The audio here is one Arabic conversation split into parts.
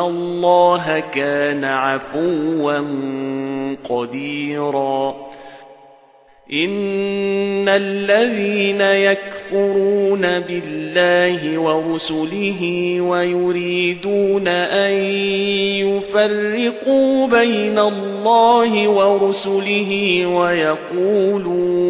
الله كان عفوا قديرا. إن الذين يكفرون بالله ورسله ويريدون أن يفرقوا بين الله ورسله ويقولون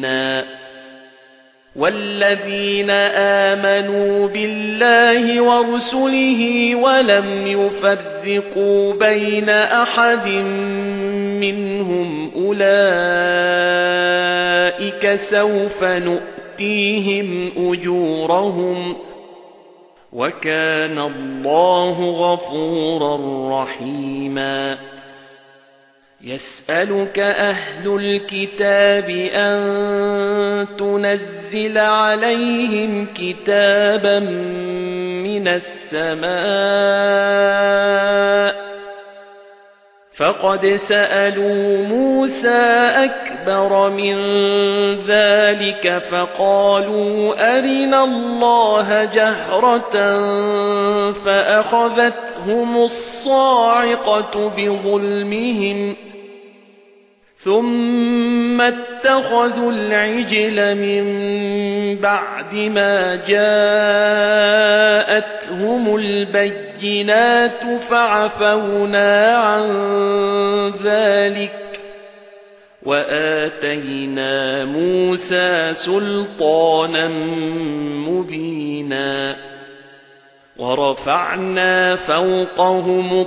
مهينا والذين آمنوا بالله ورسله ولم يفرقوا بين أحد منهم أولئك سوف نؤتيهم أجورهم وكان الله غفورا رحيما يسألك أهل الكتاب أن تنزل عليهم كتابا من السماء. فقد سألوا موسى أكبر من ذلك فقالوا أرنا الله جهرة فأخذتهم الصاعقة بظلمهم. ثُمَّ اتَّخَذُوا الْعِجْلَ مِنْ بَعْدِ مَا جَاءَتْهُمُ الْبَيِّنَاتُ فَعَفَوْنَا عَنْ ذَلِكَ وَآتَيْنَا مُوسَى سُلْطَانًا مُبِينًا وَرَفَعْنَا فَوْقَهُمُ